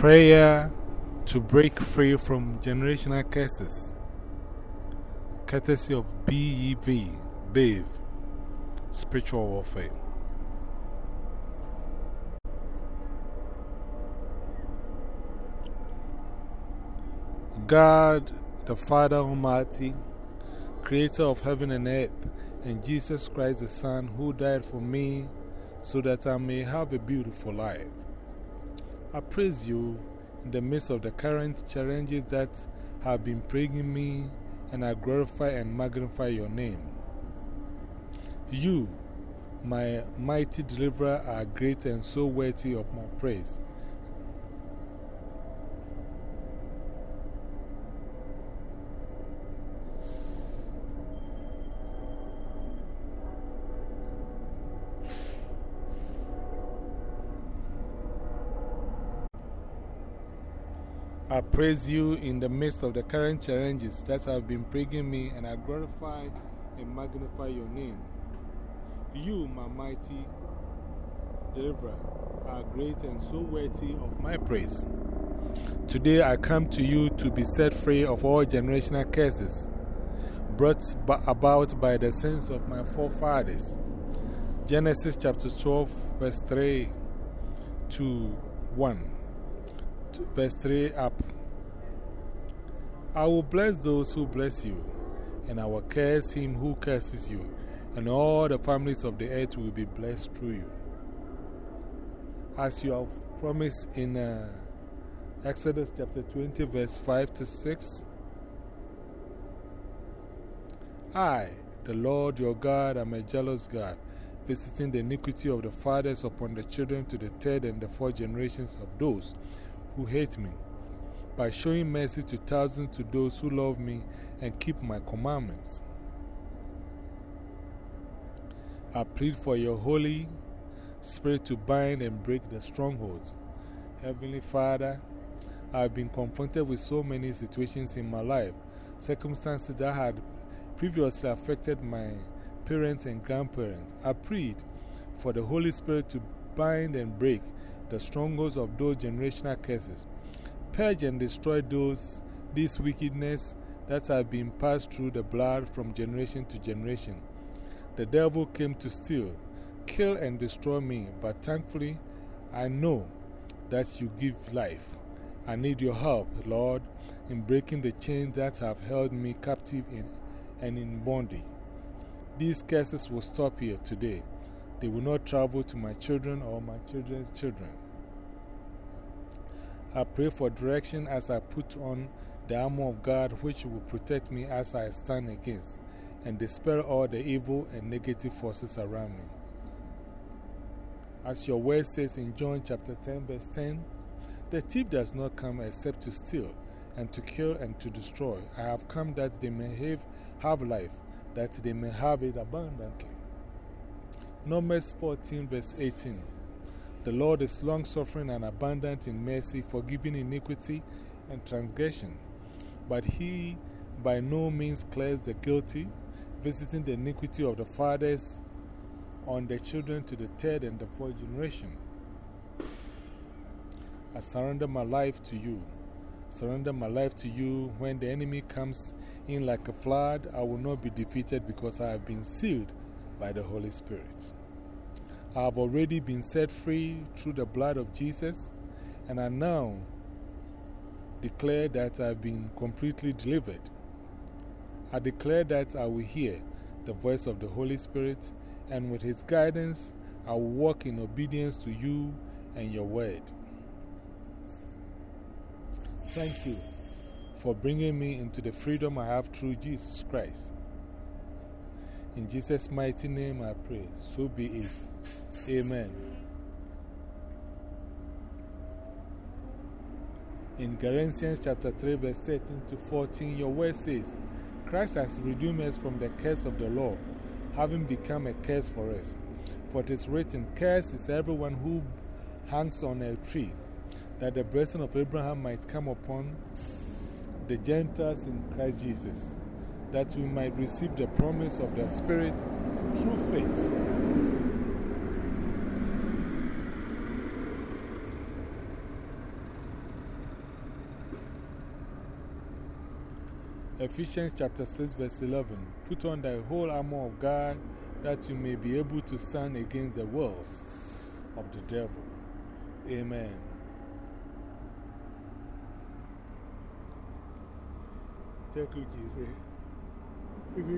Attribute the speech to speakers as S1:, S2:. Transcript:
S1: Prayer to break free from generational curses. Courtesy of BEV, BAVE, Spiritual Warfare. God, the Father Almighty, creator of heaven and earth, and Jesus Christ, the Son, who died for me so that I may have a beautiful life. I praise you in the midst of the current challenges that have been plaguing me, and I glorify and magnify your name. You, my mighty deliverer, are great and so worthy of my praise. I praise you in the midst of the current challenges that have been plaguing me, and I glorify and magnify your name. You, my mighty deliverer, are great and so worthy of my praise. Today I come to you to be set free of all generational curses brought about by the sins of my forefathers. Genesis chapter 12, verse 3 to 1 verse 3 up. I will bless those who bless you, and I will curse him who curses you, and all the families of the earth will be blessed through you. As you have promised in uh, Exodus chapter 20, verse 5 to 6. I, the Lord your God, am a jealous God, visiting the iniquity of the fathers upon the children to the third and the fourth generations of those who hate me, by showing mercy to thousands to those who love me and keep my commandments. I plead for your Holy Spirit to bind and break the strongholds. Heavenly Father, I have been confronted with so many situations in my life, circumstances that had previously affected my parents and grandparents. I plead for the Holy Spirit to bind and break the strongholds of those generational curses. Purge and destroy those, this wickedness that have been passed through the blood from generation to generation. The devil came to steal, kill, and destroy me, but thankfully, I know that you give life. I need your help, Lord, in breaking the chains that have held me captive in, and in bondage. These curses will stop here today. They will not travel to my children or my children's children. I pray for direction as I put on the armor of God, which will protect me as I stand against and dispel all the evil and negative forces around me. As your word says in John chapter 10, verse 10, the thief does not come except to steal and to kill and to destroy. I have come that they may have, have life, that they may have it abundantly. Numbers 14, verse 18. The Lord is long suffering and abundant in mercy, forgiving iniquity and transgression. But he by no means clears the guilty, visiting the iniquity of the fathers on the children to the third and the fourth generation. I surrender my life to you. Surrender my life to you. When the enemy comes in like a flood, I will not be defeated because I have been sealed by the Holy Spirit. I have already been set free through the blood of Jesus, and I now declare that I have been completely delivered. I declare that I will hear the voice of the Holy Spirit, and with His guidance, I will walk in obedience to you and your word. Thank you for bringing me into the freedom I have through Jesus Christ. In Jesus' mighty name I pray. So be it. Amen. In Galatians chapter 3, verse 13 to 14, your word says, Christ has redeemed us from the curse of the law, having become a curse for us. For it is written, Curse is everyone who hangs on a tree, that the blessing of Abraham might come upon the Gentiles in Christ Jesus that we might receive the promise of the Spirit through faith. Ephesians chapter 6, verse 11 Put on the whole armor of God that you may be able to stand against the works of the devil. Amen. Thank you, Jesus. 这个